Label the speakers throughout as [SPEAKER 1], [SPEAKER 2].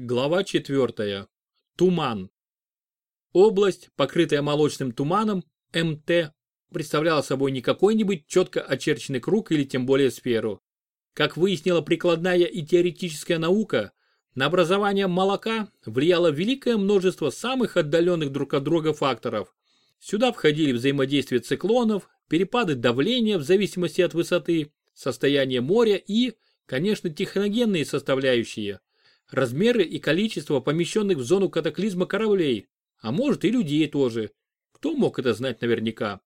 [SPEAKER 1] Глава 4. Туман. Область, покрытая молочным туманом, МТ, представляла собой не какой-нибудь четко очерченный круг или тем более сферу. Как выяснила прикладная и теоретическая наука, на образование молока влияло великое множество самых отдаленных друг от друга факторов. Сюда входили взаимодействие циклонов, перепады давления в зависимости от высоты, состояние моря и, конечно, техногенные составляющие – размеры и количество помещенных в зону катаклизма кораблей, а может и людей тоже. Кто мог это знать наверняка?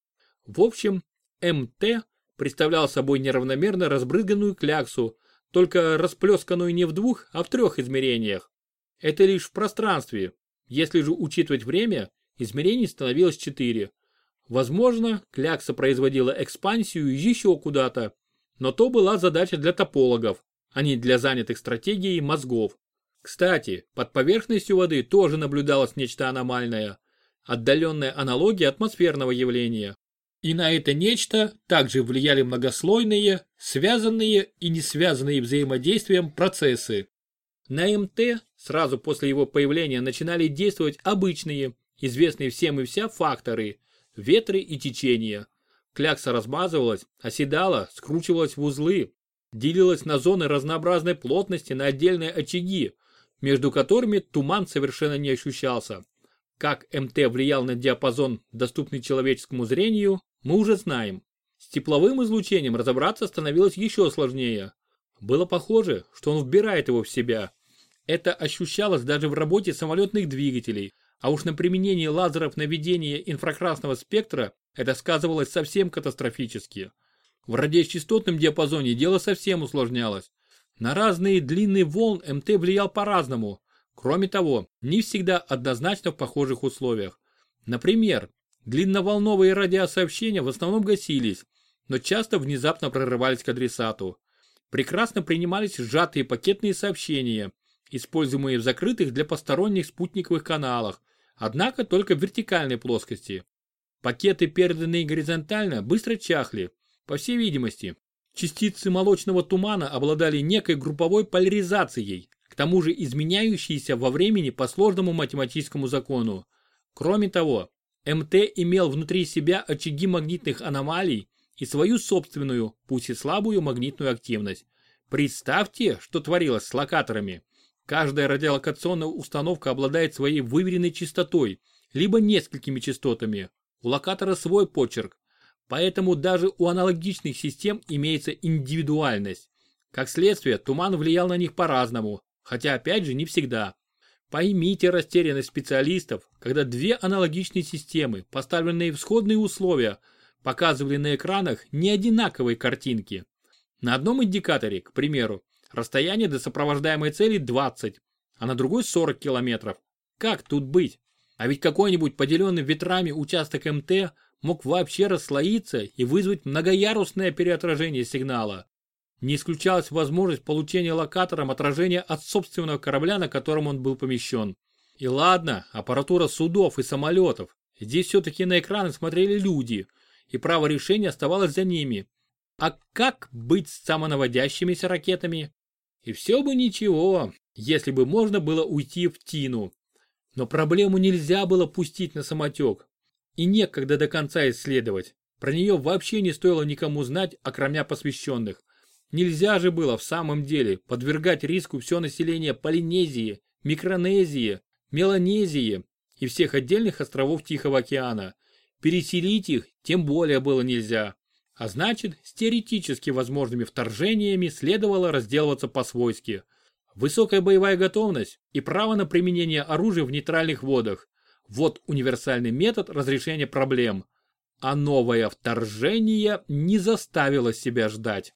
[SPEAKER 1] В общем, МТ представлял собой неравномерно разбрызганную кляксу, только расплесканную не в двух, а в трех измерениях. Это лишь в пространстве. Если же учитывать время, измерений становилось четыре. Возможно, клякса производила экспансию еще куда-то, но то была задача для топологов, а не для занятых стратегией мозгов. Кстати, под поверхностью воды тоже наблюдалось нечто аномальное. Отдаленная аналогия атмосферного явления. И на это нечто также влияли многослойные, связанные и не связанные взаимодействием процессы. На МТ сразу после его появления начинали действовать обычные, известные всем и вся факторы – ветры и течения. Клякса размазывалась, оседала, скручивалась в узлы, делилась на зоны разнообразной плотности на отдельные очаги, между которыми туман совершенно не ощущался. Как МТ влиял на диапазон, доступный человеческому зрению, мы уже знаем. С тепловым излучением разобраться становилось еще сложнее. Было похоже, что он вбирает его в себя. Это ощущалось даже в работе самолетных двигателей, а уж на применении лазеров наведения инфракрасного спектра это сказывалось совсем катастрофически. В радиочастотном диапазоне дело совсем усложнялось. На разные длины волн МТ влиял по-разному. Кроме того, не всегда однозначно в похожих условиях. Например, длинноволновые радиосообщения в основном гасились, но часто внезапно прорывались к адресату. Прекрасно принимались сжатые пакетные сообщения, используемые в закрытых для посторонних спутниковых каналах, однако только в вертикальной плоскости. Пакеты, переданные горизонтально, быстро чахли. По всей видимости, Частицы молочного тумана обладали некой групповой поляризацией, к тому же изменяющейся во времени по сложному математическому закону. Кроме того, МТ имел внутри себя очаги магнитных аномалий и свою собственную, пусть и слабую магнитную активность. Представьте, что творилось с локаторами. Каждая радиолокационная установка обладает своей выверенной частотой, либо несколькими частотами. У локатора свой почерк, Поэтому даже у аналогичных систем имеется индивидуальность. Как следствие, туман влиял на них по-разному, хотя опять же не всегда. Поймите растерянность специалистов, когда две аналогичные системы, поставленные в сходные условия, показывали на экранах не одинаковые картинки. На одном индикаторе, к примеру, расстояние до сопровождаемой цели 20, а на другой 40 километров. Как тут быть? А ведь какой-нибудь поделенный ветрами участок МТ мог вообще расслоиться и вызвать многоярусное переотражение сигнала. Не исключалась возможность получения локатором отражения от собственного корабля, на котором он был помещен. И ладно, аппаратура судов и самолетов. Здесь все-таки на экраны смотрели люди, и право решения оставалось за ними. А как быть с самонаводящимися ракетами? И все бы ничего, если бы можно было уйти в Тину. Но проблему нельзя было пустить на самотек. И некогда до конца исследовать. Про нее вообще не стоило никому знать, окромя посвященных. Нельзя же было в самом деле подвергать риску все население Полинезии, Микронезии, Меланезии и всех отдельных островов Тихого океана. Переселить их тем более было нельзя. А значит, с теоретически возможными вторжениями следовало разделываться по-свойски. Высокая боевая готовность и право на применение оружия в нейтральных водах. Вот универсальный метод разрешения проблем. А новое вторжение не заставило себя ждать.